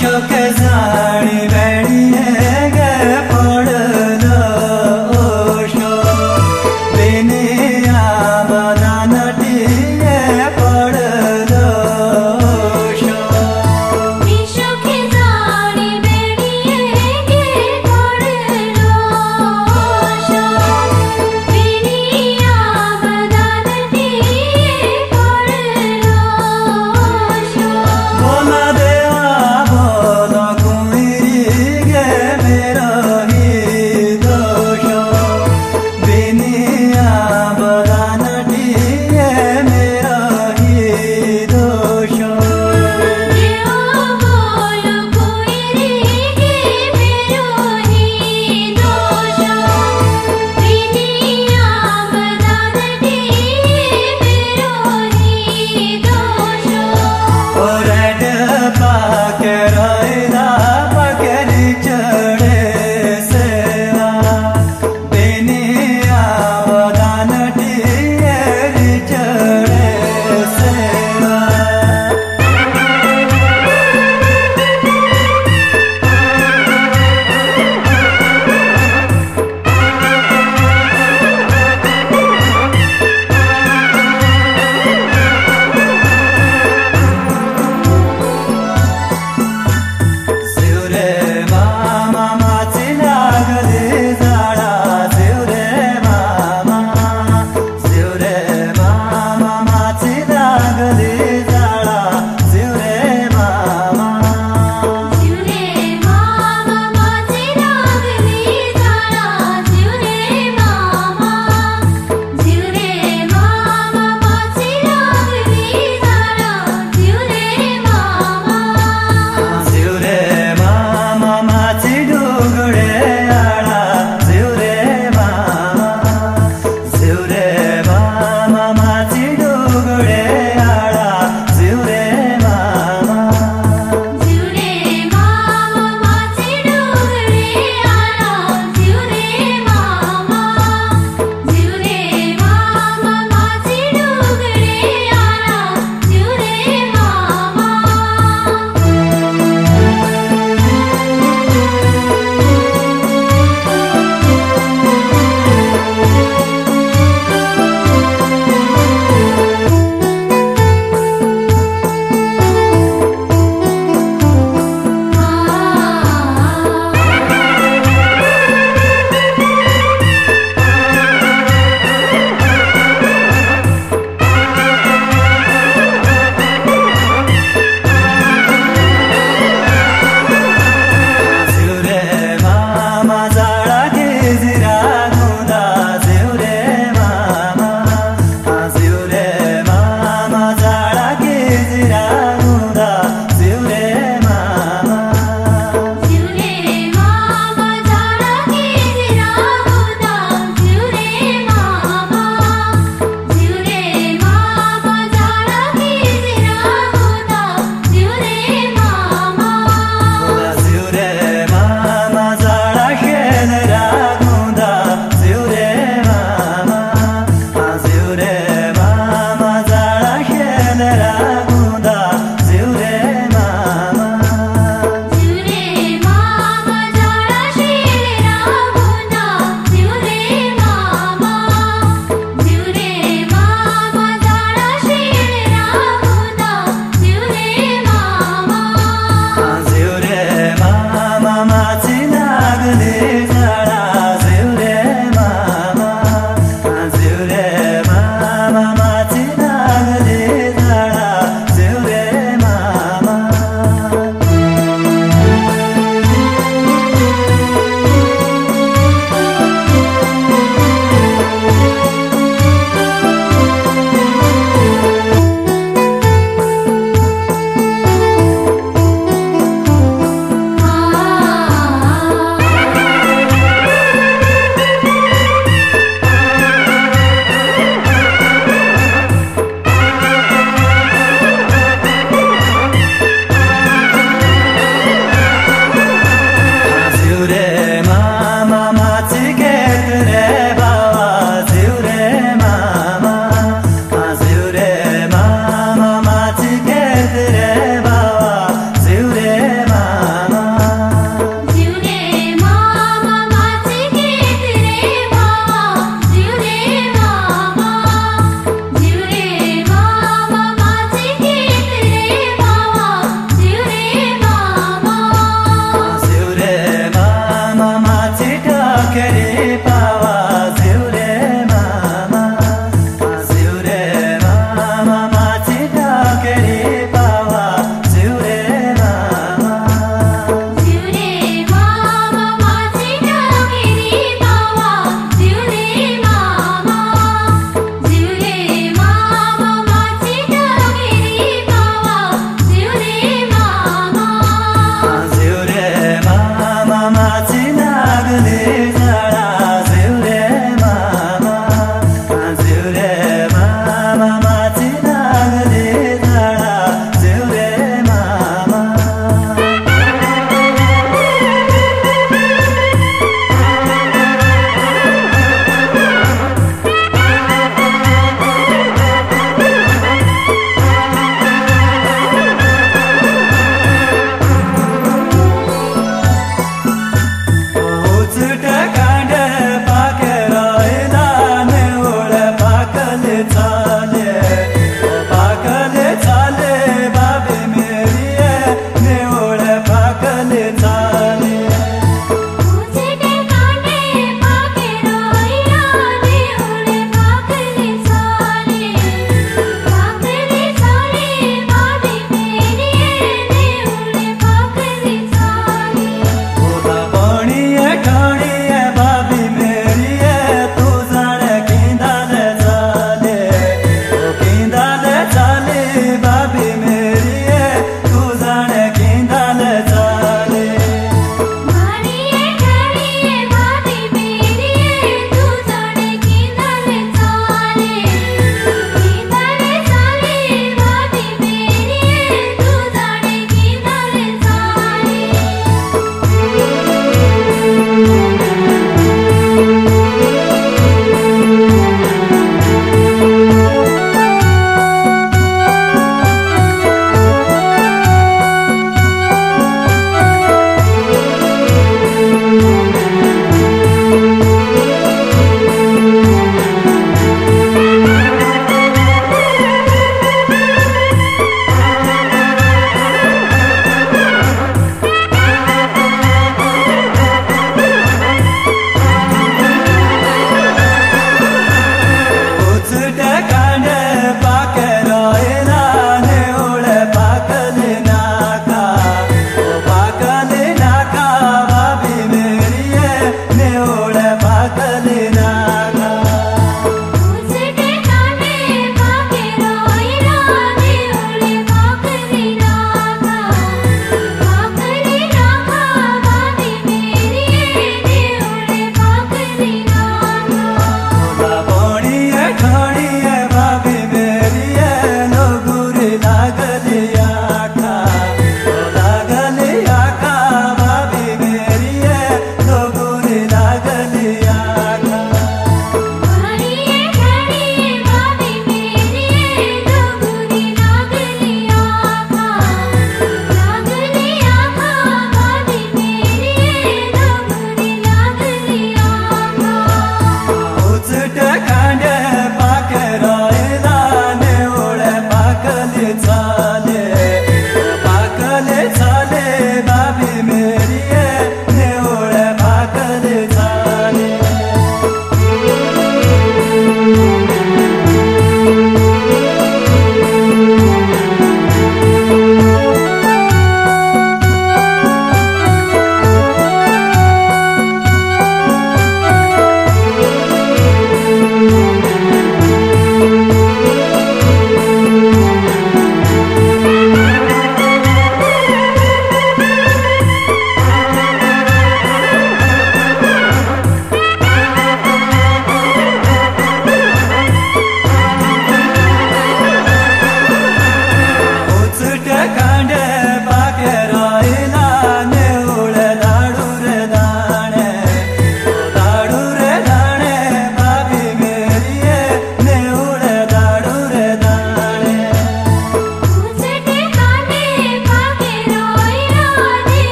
शोक जाणीवे